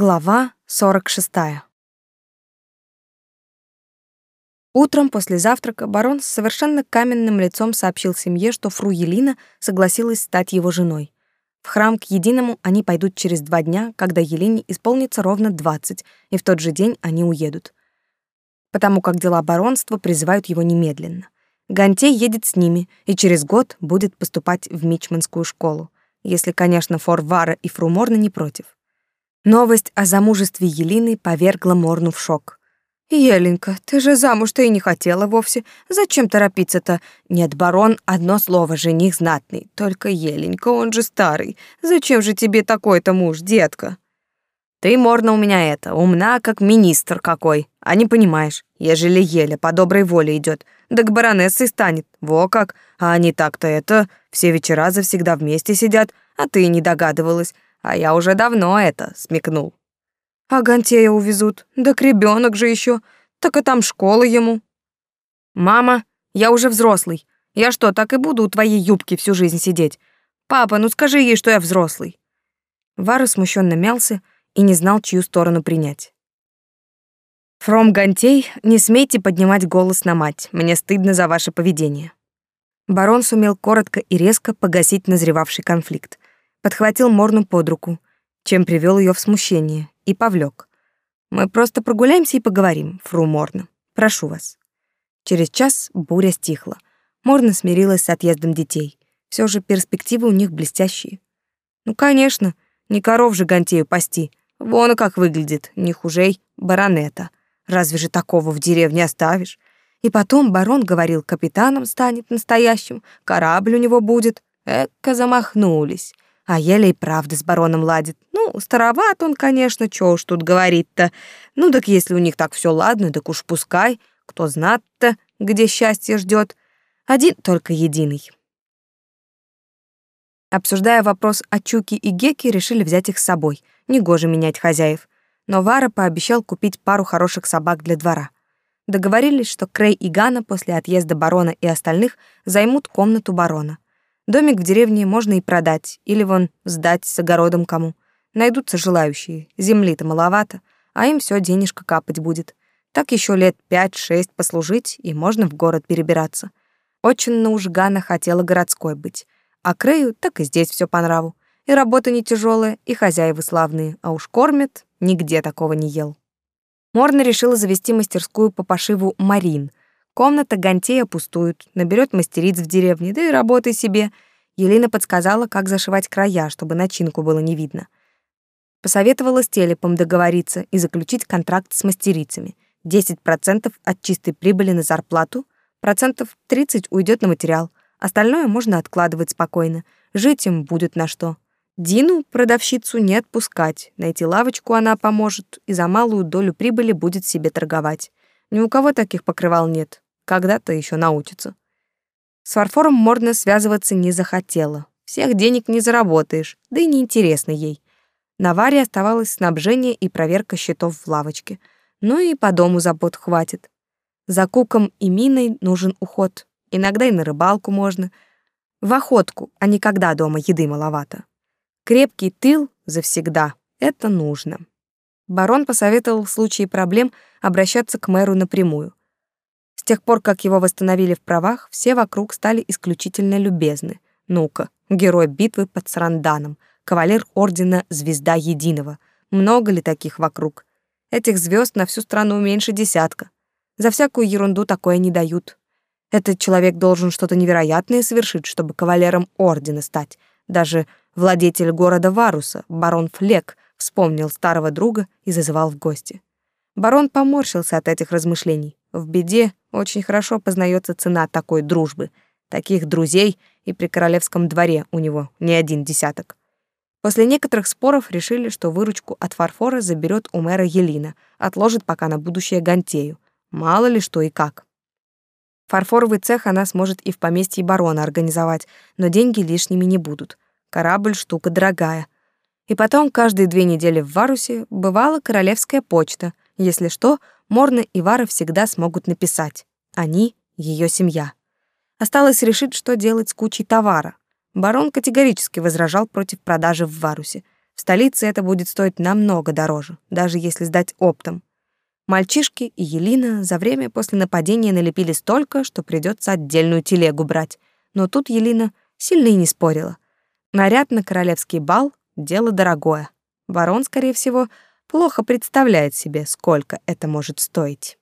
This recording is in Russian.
Глава 46. Утром после завтрака барон с совершенно каменным лицом сообщил семье, что фру Елина согласилась стать его женой. В храм к Единому они пойдут через два дня, когда Елине исполнится ровно двадцать, и в тот же день они уедут. Потому как дела баронства призывают его немедленно. Гантей едет с ними и через год будет поступать в Мичманскую школу, если, конечно, Форвара и Фру Морна не против. Новость о замужестве Елины повергла Морну в шок. «Еленька, ты же замуж-то и не хотела вовсе. Зачем торопиться-то? Нет, барон, одно слово, жених знатный. Только Еленька, он же старый. Зачем же тебе такой-то муж, детка?» «Ты, Морна, у меня это, умна, как министр какой. А не понимаешь, ежели Еля по доброй воле идет, да к баронессой станет. Во как. А они так-то это, все вечера завсегда вместе сидят, а ты не догадывалась. А я уже давно это смекнул. А Гантея увезут. Да к ребенок же еще. Так и там школа ему. Мама, я уже взрослый. Я что, так и буду у твоей юбки всю жизнь сидеть? Папа, ну скажи ей, что я взрослый. Вара смущенно мялся и не знал, чью сторону принять. Фром Гантей, не смейте поднимать голос на мать. Мне стыдно за ваше поведение. Барон сумел коротко и резко погасить назревавший конфликт подхватил Морну под руку, чем привел ее в смущение, и повлек. «Мы просто прогуляемся и поговорим, фру Морна. Прошу вас». Через час буря стихла. Морна смирилась с отъездом детей. Все же перспективы у них блестящие. Ну, конечно, не коров же Гантею пасти. Вон как выглядит, не хужей баронета. Разве же такого в деревне оставишь? И потом барон говорил, капитаном станет настоящим, корабль у него будет. Эка замахнулись. А еле и правда с бароном ладит. Ну, староват он, конечно, чё уж тут говорить-то. Ну, так если у них так все ладно, так уж пускай. Кто знает-то, где счастье ждет. Один только единый. Обсуждая вопрос о Чуке и Геке, решили взять их с собой. Негоже менять хозяев. Но Вара пообещал купить пару хороших собак для двора. Договорились, что Крей и Гана после отъезда барона и остальных займут комнату барона. Домик в деревне можно и продать, или вон сдать с огородом кому. Найдутся желающие, земли-то маловато, а им все денежка капать будет. Так еще лет пять-шесть послужить, и можно в город перебираться. Очень на уж Гана хотела городской быть. А Крею так и здесь все по нраву. И работа не тяжелая, и хозяева славные, а уж кормят, нигде такого не ел. Морна решила завести мастерскую по пошиву «Марин», Комната Гантея пустует, наберет мастериц в деревне, да и работай себе. Елена подсказала, как зашивать края, чтобы начинку было не видно. Посоветовала с телепом договориться и заключить контракт с мастерицами. 10% от чистой прибыли на зарплату, процентов 30 уйдет на материал. Остальное можно откладывать спокойно. Жить им будет на что. Дину, продавщицу, не отпускать. Найти лавочку она поможет, и за малую долю прибыли будет себе торговать. Ни у кого таких покрывал нет. Когда-то еще научится. С фарфором Морна связываться не захотела. Всех денег не заработаешь, да и неинтересно ей. На Варе оставалось снабжение и проверка счетов в лавочке. Ну и по дому забот хватит. За куком и миной нужен уход. Иногда и на рыбалку можно. В охотку, а не когда дома еды маловато. Крепкий тыл завсегда. Это нужно. Барон посоветовал в случае проблем обращаться к мэру напрямую тех пор, как его восстановили в правах, все вокруг стали исключительно любезны. Ну-ка, герой битвы под Саранданом, кавалер ордена Звезда Единого. Много ли таких вокруг? Этих звезд на всю страну меньше десятка. За всякую ерунду такое не дают. Этот человек должен что-то невероятное совершить, чтобы кавалером ордена стать. Даже владетель города Варуса, барон Флек, вспомнил старого друга и зазывал в гости. Барон поморщился от этих размышлений. В беде очень хорошо познается цена такой дружбы. Таких друзей и при королевском дворе у него не один десяток. После некоторых споров решили, что выручку от фарфора заберет у мэра Елина, отложит пока на будущее Гантею. Мало ли что и как. Фарфоровый цех она сможет и в поместье барона организовать, но деньги лишними не будут. Корабль — штука дорогая. И потом каждые две недели в Варусе бывала королевская почта. Если что, Морна и Вара всегда смогут написать. Они — ее семья. Осталось решить, что делать с кучей товара. Барон категорически возражал против продажи в Варусе. В столице это будет стоить намного дороже, даже если сдать оптом. Мальчишки и Елина за время после нападения налепили столько, что придется отдельную телегу брать. Но тут Елина сильно и не спорила. Наряд на королевский бал — дело дорогое. Барон, скорее всего, плохо представляет себе, сколько это может стоить.